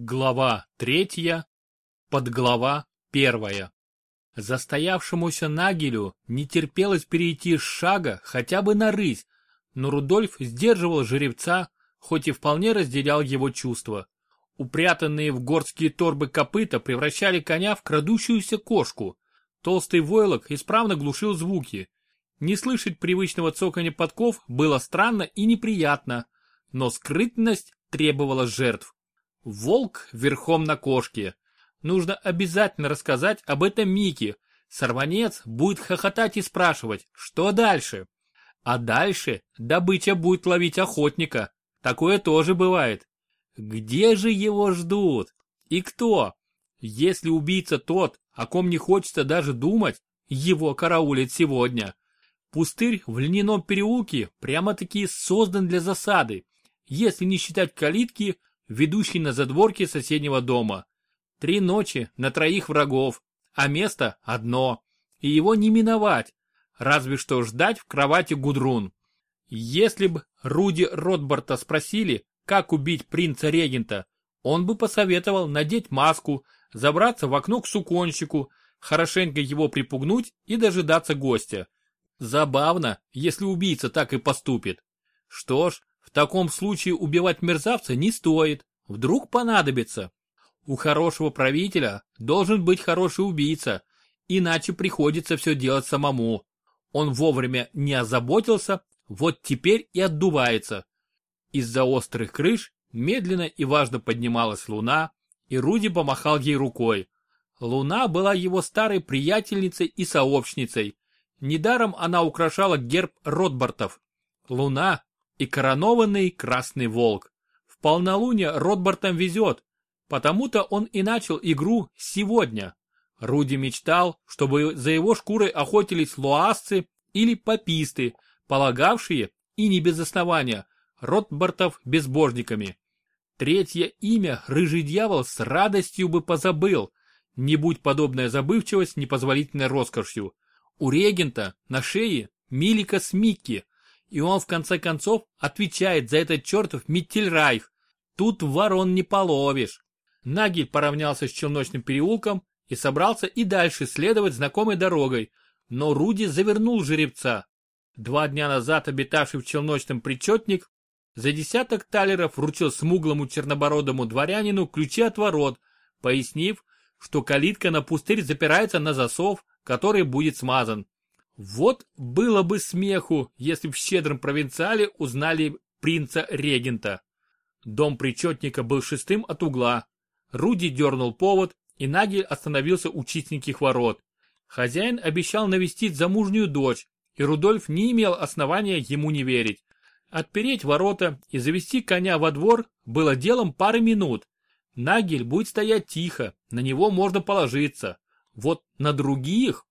Глава третья, подглава первая. Застоявшемуся Нагелю не терпелось перейти с шага хотя бы на рысь, но Рудольф сдерживал жеребца, хоть и вполне разделял его чувства. Упрятанные в горские торбы копыта превращали коня в крадущуюся кошку. Толстый войлок исправно глушил звуки. Не слышать привычного цоканья подков было странно и неприятно, но скрытность требовала жертв. Волк верхом на кошке. Нужно обязательно рассказать об этом Мике. Сорванец будет хохотать и спрашивать, что дальше? А дальше добыча будет ловить охотника. Такое тоже бывает. Где же его ждут? И кто? Если убийца тот, о ком не хочется даже думать, его караулит сегодня. Пустырь в льняном переулке прямо-таки создан для засады. Если не считать калитки, ведущий на задворке соседнего дома. Три ночи на троих врагов, а место одно, и его не миновать, разве что ждать в кровати Гудрун. Если б Руди Ротбарта спросили, как убить принца-регента, он бы посоветовал надеть маску, забраться в окно к суконщику, хорошенько его припугнуть и дожидаться гостя. Забавно, если убийца так и поступит. Что ж, в таком случае убивать мерзавца не стоит, вдруг понадобится. У хорошего правителя должен быть хороший убийца, иначе приходится все делать самому. Он вовремя не озаботился, вот теперь и отдувается. Из-за острых крыш медленно и важно поднималась луна, и Руди помахал ей рукой. Луна была его старой приятельницей и сообщницей. Недаром она украшала герб Ротбартов. Луна и коронованный красный волк. В полнолуние Ротбартам везет, потому-то он и начал игру сегодня. Руди мечтал, чтобы за его шкурой охотились луасцы или пописты, полагавшие, и не без основания, Ротбартов безбожниками. Третье имя рыжий дьявол с радостью бы позабыл, не будь подобная забывчивость непозволительной роскошью. У регента на шее Милика Смикки, и он в конце концов отвечает за этот чертов Миттельрайх. Тут ворон не половишь. Нагель поравнялся с челночным переулком и собрался и дальше следовать знакомой дорогой, но Руди завернул жеребца. Два дня назад обитавший в челночном причетник за десяток талеров вручил смуглому чернобородому дворянину ключи от ворот, пояснив, что калитка на пустырь запирается на засов, который будет смазан. Вот было бы смеху, если в щедром провинциале узнали принца-регента. Дом причетника был шестым от угла. Руди дернул повод, и Нагель остановился у чистеньких ворот. Хозяин обещал навестить замужнюю дочь, и Рудольф не имел основания ему не верить. Отпереть ворота и завести коня во двор было делом пары минут. Нагель будет стоять тихо, на него можно положиться. Вот на других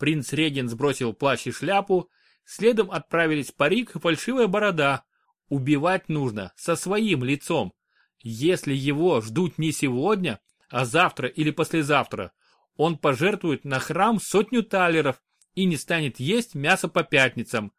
Принц Реген сбросил плащ и шляпу, следом отправились парик и фальшивая борода. Убивать нужно со своим лицом. Если его ждут не сегодня, а завтра или послезавтра, он пожертвует на храм сотню талеров и не станет есть мясо по пятницам.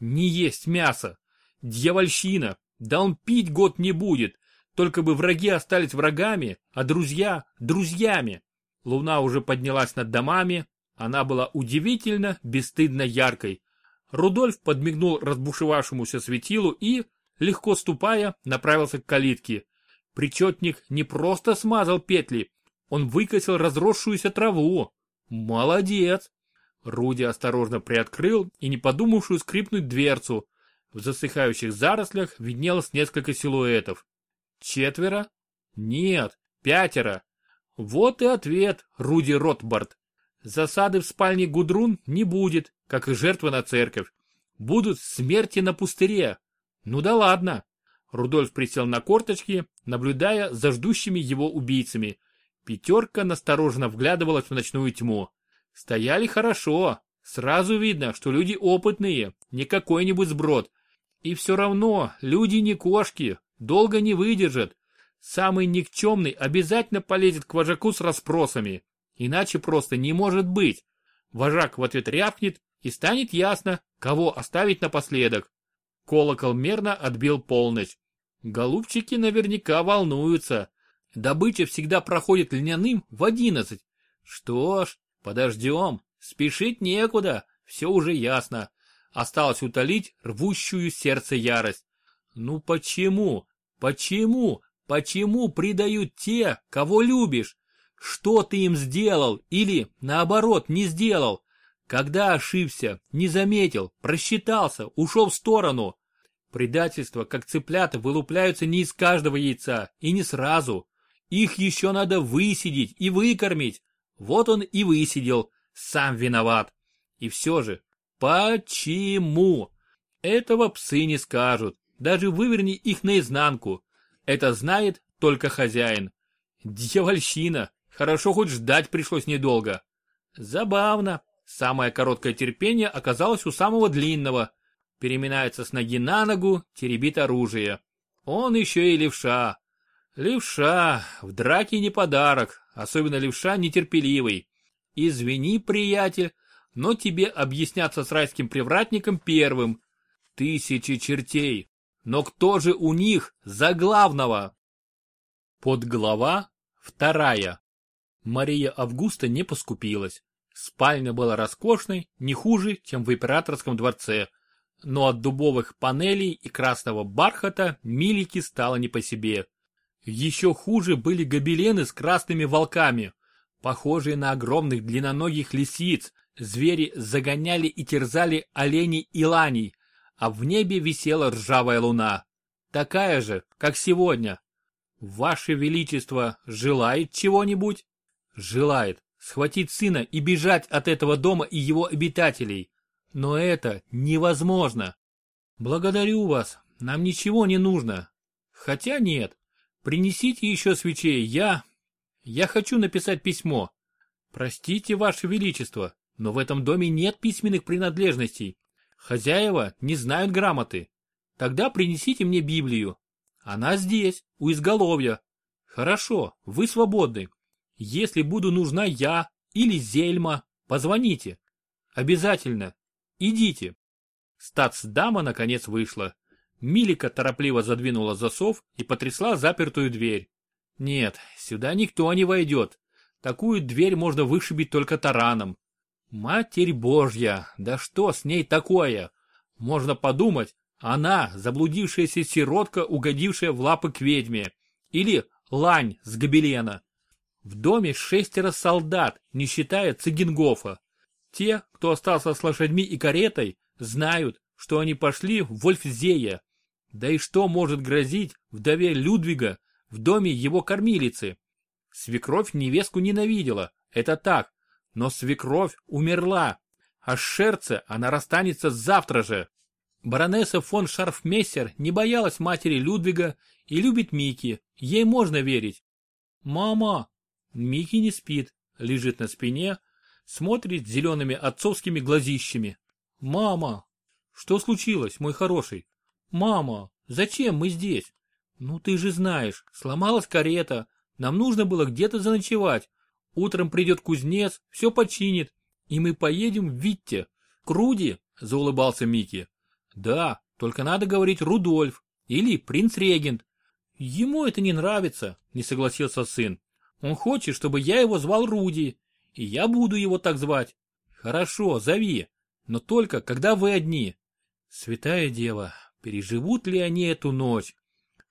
Не есть мясо. Дьявольщина. Да он пить год не будет. Только бы враги остались врагами, а друзья – друзьями. Луна уже поднялась над домами, она была удивительно, бесстыдно яркой. Рудольф подмигнул разбушевавшемуся светилу и, легко ступая, направился к калитке. Причетник не просто смазал петли, он выкосил разросшуюся траву. Молодец! Руди осторожно приоткрыл и не подумавшую скрипнуть дверцу. В засыхающих зарослях виднелось несколько силуэтов. Четверо? Нет, пятеро. Вот и ответ, Руди Ротбард. Засады в спальне Гудрун не будет, как и жертвы на церковь. Будут смерти на пустыре. Ну да ладно. Рудольф присел на корточки, наблюдая за ждущими его убийцами. Пятерка настороженно вглядывалась в ночную тьму. Стояли хорошо. Сразу видно, что люди опытные, не какой-нибудь сброд. И все равно люди не кошки, долго не выдержат. Самый никчемный обязательно полезет к вожаку с расспросами. Иначе просто не может быть. Вожак в ответ рявкнет, и станет ясно, кого оставить напоследок. Колокол мерно отбил полночь. Голубчики наверняка волнуются. Добыча всегда проходит льняным в одиннадцать. Что ж, подождем, спешить некуда, все уже ясно. Осталось утолить рвущую сердце ярость. Ну почему, почему, почему предают те, кого любишь? Что ты им сделал или, наоборот, не сделал? Когда ошибся, не заметил, просчитался, ушел в сторону. Предательства, как цыплята, вылупляются не из каждого яйца и не сразу. Их еще надо высидеть и выкормить. Вот он и высидел, сам виноват. И все же, почему? Этого псы не скажут, даже выверни их наизнанку. Это знает только хозяин. Дьявольщина, хорошо хоть ждать пришлось недолго. Забавно, самое короткое терпение оказалось у самого длинного. Переминается с ноги на ногу, теребит оружие. Он еще и левша. Левша, в драке не подарок, особенно левша нетерпеливый. Извини, приятель, но тебе объясняться с райским привратником первым. Тысячи чертей, но кто же у них за главного? Подглава вторая. Мария Августа не поскупилась. Спальня была роскошной, не хуже, чем в императорском дворце. Но от дубовых панелей и красного бархата Милики стало не по себе. Еще хуже были гобелены с красными волками, похожие на огромных длинноногих лисиц. Звери загоняли и терзали оленей и ланей, а в небе висела ржавая луна. Такая же, как сегодня. Ваше Величество желает чего-нибудь? Желает схватить сына и бежать от этого дома и его обитателей. Но это невозможно. Благодарю вас, нам ничего не нужно. Хотя нет, Принесите еще свечей, я... Я хочу написать письмо. Простите, Ваше Величество, но в этом доме нет письменных принадлежностей. Хозяева не знают грамоты. Тогда принесите мне Библию. Она здесь, у изголовья. Хорошо, вы свободны. Если буду нужна я или Зельма, позвоните. Обязательно. Идите. Стацдама наконец вышла. Милика торопливо задвинула засов и потрясла запертую дверь. Нет, сюда никто не войдет. Такую дверь можно вышибить только тараном. Матерь Божья, да что с ней такое? Можно подумать, она заблудившаяся сиротка, угодившая в лапы к ведьме. Или лань с гобелена. В доме шестеро солдат, не считая Цигингофа. Те, кто остался с лошадьми и каретой, знают, что они пошли в Вольфзея. Да и что может грозить вдове Людвига в доме его кормилицы? Свекровь невестку ненавидела, это так, но свекровь умерла, а с Шерце она расстанется завтра же. Баронесса фон Шарфмессер не боялась матери Людвига и любит Мики, ей можно верить. «Мама!» Мики не спит, лежит на спине, смотрит зелеными отцовскими глазищами. «Мама!» «Что случилось, мой хороший?» «Мама, зачем мы здесь?» «Ну ты же знаешь, сломалась карета, нам нужно было где-то заночевать. Утром придет кузнец, все починит, и мы поедем в Витте. К Руди», — заулыбался Микки. «Да, только надо говорить Рудольф или принц-регент». «Ему это не нравится», — не согласился сын. «Он хочет, чтобы я его звал Руди, и я буду его так звать». «Хорошо, зови, но только когда вы одни». «Святая дева, Переживут ли они эту ночь?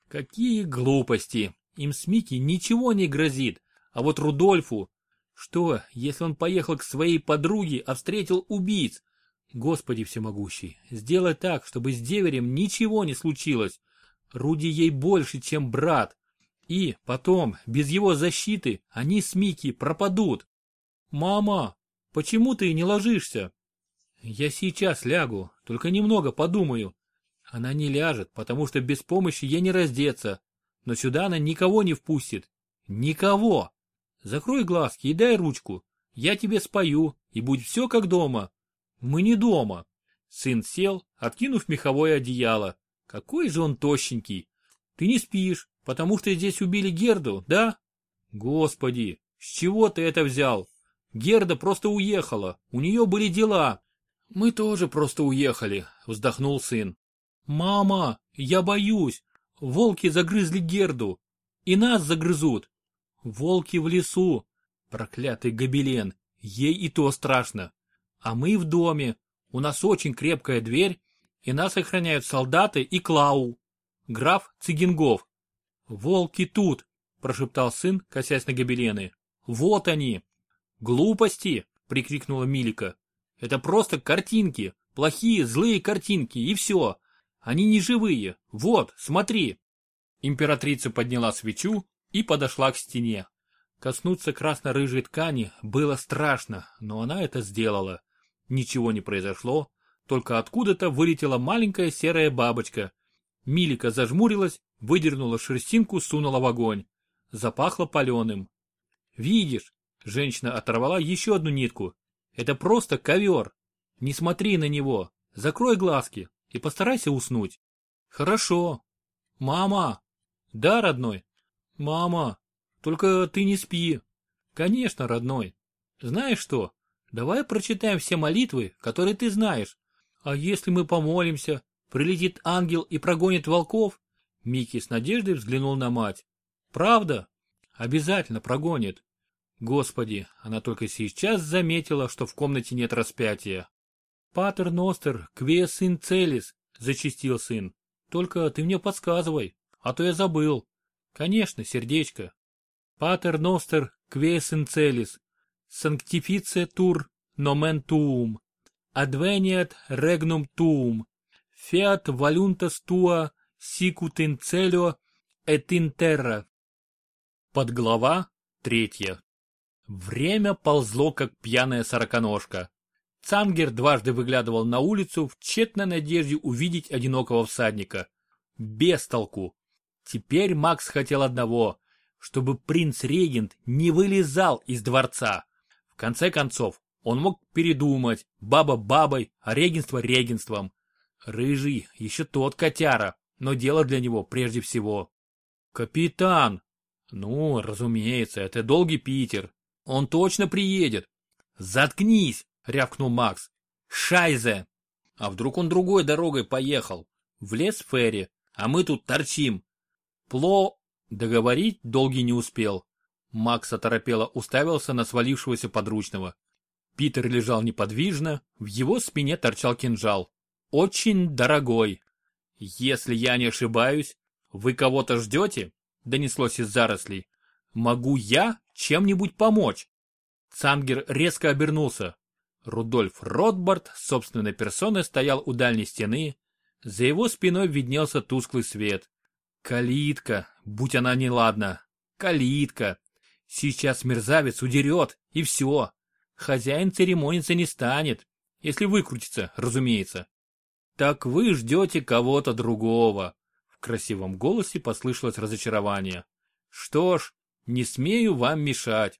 Какие глупости. Им с Микки ничего не грозит. А вот Рудольфу... Что, если он поехал к своей подруге, а встретил убийц? Господи всемогущий, сделай так, чтобы с деверем ничего не случилось. Руди ей больше, чем брат. И потом, без его защиты, они с Микки пропадут. Мама, почему ты не ложишься? Я сейчас лягу, только немного подумаю. Она не ляжет, потому что без помощи ей не раздеться. Но сюда она никого не впустит. Никого! Закрой глазки и дай ручку. Я тебе спою, и будет все как дома. Мы не дома. Сын сел, откинув меховое одеяло. Какой же он тощенький. Ты не спишь, потому что здесь убили Герду, да? Господи, с чего ты это взял? Герда просто уехала, у нее были дела. Мы тоже просто уехали, вздохнул сын. «Мама, я боюсь! Волки загрызли Герду! И нас загрызут! Волки в лесу. Проклятый гобелен. Ей и то страшно. А мы в доме. У нас очень крепкая дверь, и нас охраняют солдаты и Клау. Граф Цигингов. Волки тут, прошептал сын, косясь на гобелены. Вот они. Глупости, прикрикнула Милика. Это просто картинки, плохие, злые картинки, и все. Они не живые. Вот, смотри. Императрица подняла свечу и подошла к стене. Коснуться красно-рыжей ткани было страшно, но она это сделала. Ничего не произошло, только откуда-то вылетела маленькая серая бабочка. Милика зажмурилась, выдернула шерстинку, сунула в огонь. Запахло паленым. «Видишь?» Женщина оторвала еще одну нитку. «Это просто ковер. Не смотри на него. Закрой глазки и постарайся уснуть». «Хорошо. Мама!» «Да, родной?» «Мама, только ты не спи». «Конечно, родной. Знаешь что? Давай прочитаем все молитвы, которые ты знаешь. А если мы помолимся, прилетит ангел и прогонит волков? Микки с надеждой взглянул на мать. Правда? Обязательно прогонит. Господи, она только сейчас заметила, что в комнате нет распятия. Патер Ностер, кве сын целис, зачистил сын. Только ты мне подсказывай, а то я забыл. Конечно, сердечко. Патер Ностер, кве сын целис, санктифице тур nomen tuum adveniat regnum tuum, tua sicut in celio et in terra. Подглава третья. Время ползло, как пьяная сороконожка. Цангер дважды выглядывал на улицу в тщетной надежде увидеть одинокого всадника. Без толку. Теперь Макс хотел одного, чтобы принц-регент не вылезал из дворца. В конце концов, он мог передумать, баба бабой, а регенство регенством. Рыжий, еще тот котяра, но дело для него прежде всего. Капитан! Ну, разумеется, это долгий Питер. Он точно приедет. Заткнись, рявкнул Макс. Шайзе! А вдруг он другой дорогой поехал? В лес Ферри, а мы тут торчим. Пло... Договорить долгий не успел. Макс оторопело уставился на свалившегося подручного. Питер лежал неподвижно, в его спине торчал кинжал. Очень дорогой. Если я не ошибаюсь, вы кого-то ждете? Донеслось из зарослей. Могу я чем-нибудь помочь? Цангер резко обернулся. Рудольф Ротбард собственной персоной стоял у дальней стены. За его спиной виднелся тусклый свет. Калитка, будь она неладна. Калитка. Сейчас мерзавец удерет, и все. Хозяин церемониться не станет, если выкрутится, разумеется. Так вы ждете кого-то другого. В красивом голосе послышалось разочарование. Что ж, не смею вам мешать.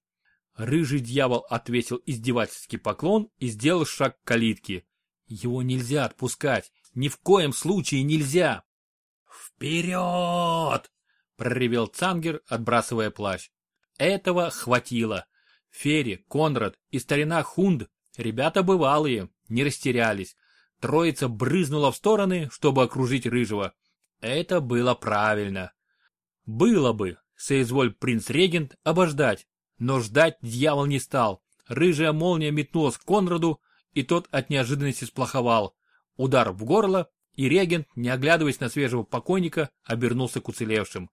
Рыжий дьявол ответил издевательский поклон и сделал шаг к калитке. Его нельзя отпускать, ни в коем случае нельзя. «Вперед!» — проревел Цангер, отбрасывая плащ. Этого хватило. Ферри, Конрад и старина Хунд, ребята бывалые, не растерялись. Троица брызнула в стороны, чтобы окружить Рыжего. Это было правильно. Было бы, соизволь принц-регент, обождать. Но ждать дьявол не стал. Рыжая молния метнулась к Конраду, и тот от неожиданности сплоховал. Удар в горло, и регент, не оглядываясь на свежего покойника, обернулся к уцелевшим.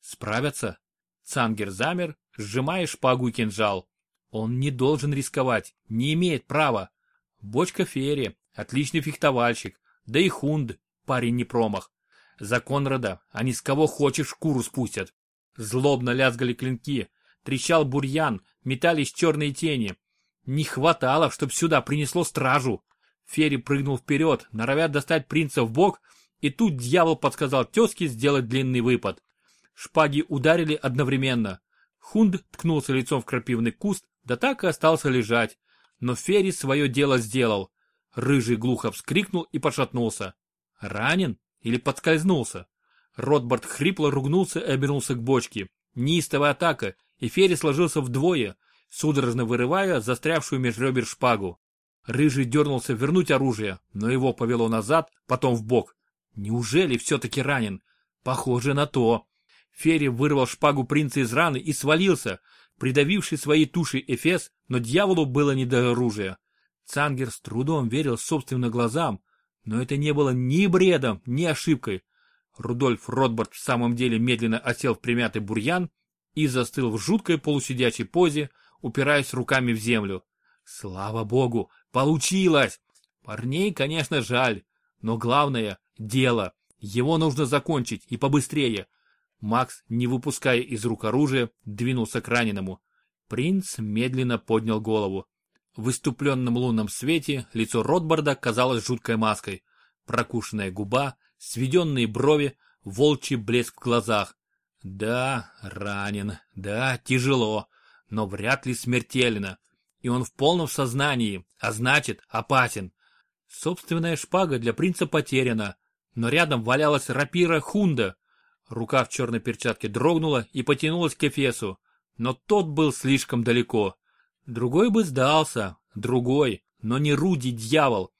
Справятся? Цангер замер, сжимая шпагу и кинжал. Он не должен рисковать, не имеет права. Бочка Ферри, отличный фехтовальщик, да и Хунд, парень не промах. За Конрада они с кого хочешь шкуру спустят. Злобно лязгали клинки, трещал бурьян, метались черные тени. Не хватало, чтоб сюда принесло стражу. Ферри прыгнул вперед, норовя достать принца в бок, и тут дьявол подсказал тезке сделать длинный выпад. Шпаги ударили одновременно. Хунд ткнулся лицом в крапивный куст, да так и остался лежать. Но Ферри свое дело сделал. Рыжий глухо вскрикнул и пошатнулся. Ранен или подскользнулся? Ротбард хрипло ругнулся и обернулся к бочке. Неистовая атака, и Ферри сложился вдвое, судорожно вырывая застрявшую меж ребер шпагу. Рыжий дернулся вернуть оружие, но его повело назад, потом в бок. Неужели все-таки ранен? Похоже на то. Ферри вырвал шпагу принца из раны и свалился, придавивший своей тушей Эфес, но дьяволу было не до оружия. Цангер с трудом верил собственным глазам, но это не было ни бредом, ни ошибкой. Рудольф Ротбард в самом деле медленно осел в примятый бурьян и застыл в жуткой полусидячей позе, упираясь руками в землю. Слава богу, получилось! Парней, конечно, жаль, но главное — дело. Его нужно закончить и побыстрее. Макс, не выпуская из рук оружия, двинулся к раненому. Принц медленно поднял голову. В выступленном лунном свете лицо Ротбарда казалось жуткой маской. Прокушенная губа, сведенные брови, волчий блеск в глазах. Да, ранен, да, тяжело, но вряд ли смертельно. И он в полном сознании, а значит, опасен. Собственная шпага для принца потеряна, но рядом валялась рапира Хунда. Рука в черной перчатке дрогнула и потянулась к Эфесу, но тот был слишком далеко. Другой бы сдался, другой, но не Руди дьявол.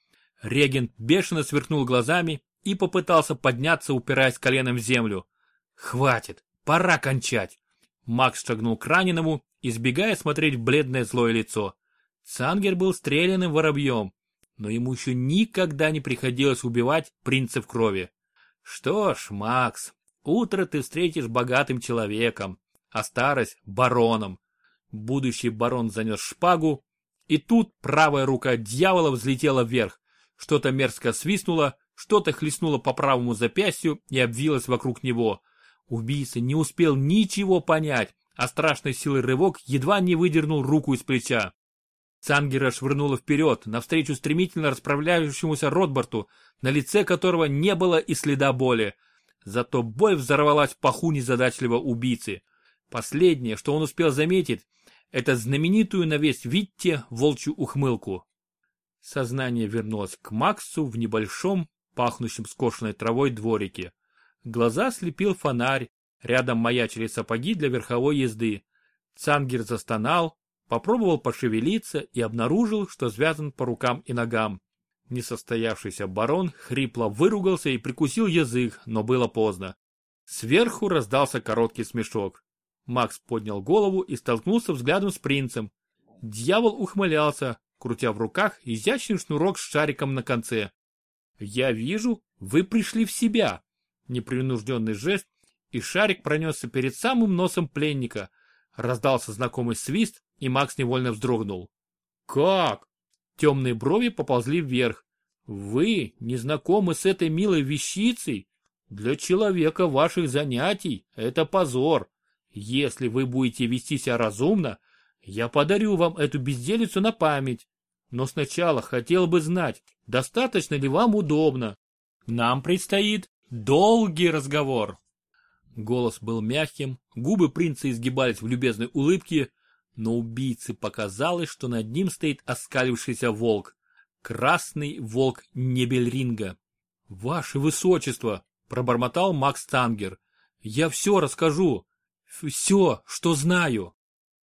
Регент бешено сверкнул глазами и попытался подняться, упираясь коленом в землю. Хватит, пора кончать. Макс шагнул к раненому, избегая смотреть в бледное злое лицо. Сангер был стрелянным воробьем, но ему еще никогда не приходилось убивать принцев крови. Что ж, Макс, утро ты встретишь богатым человеком, а старость — бароном. Будущий барон занес шпагу, и тут правая рука дьявола взлетела вверх. Что-то мерзко свистнуло, что-то хлестнуло по правому запястью и обвилось вокруг него. Убийца не успел ничего понять, а страшной силой рывок едва не выдернул руку из плеча. Цангера швырнула вперед, навстречу стремительно расправляющемуся Ротбарту, на лице которого не было и следа боли. Зато боль взорвалась в паху незадачливого убийцы. Последнее, что он успел заметить, это знаменитую на весь Витте волчью ухмылку. Сознание вернулось к Максу в небольшом, пахнущем скошенной травой дворике. Глаза слепил фонарь, рядом маячили сапоги для верховой езды. Цангер застонал, попробовал пошевелиться и обнаружил, что связан по рукам и ногам. Несостоявшийся барон хрипло выругался и прикусил язык, но было поздно. Сверху раздался короткий смешок. Макс поднял голову и столкнулся взглядом с принцем. Дьявол ухмылялся, крутя в руках изящный шнурок с шариком на конце. «Я вижу, вы пришли в себя!» Непринужденный жест, и шарик пронесся перед самым носом пленника. Раздался знакомый свист, и Макс невольно вздрогнул. «Как?» Темные брови поползли вверх. «Вы не знакомы с этой милой вещицей? Для человека ваших занятий это позор. Если вы будете вести себя разумно, я подарю вам эту безделицу на память. Но сначала хотел бы знать, достаточно ли вам удобно. Нам предстоит долгий разговор. Голос был мягким, губы принца изгибались в любезной улыбке, но убийце показалось, что над ним стоит оскалившийся волк. Красный волк Небельринга. «Ваше высочество!» – пробормотал Макс Тангер. «Я все расскажу. Все, что знаю».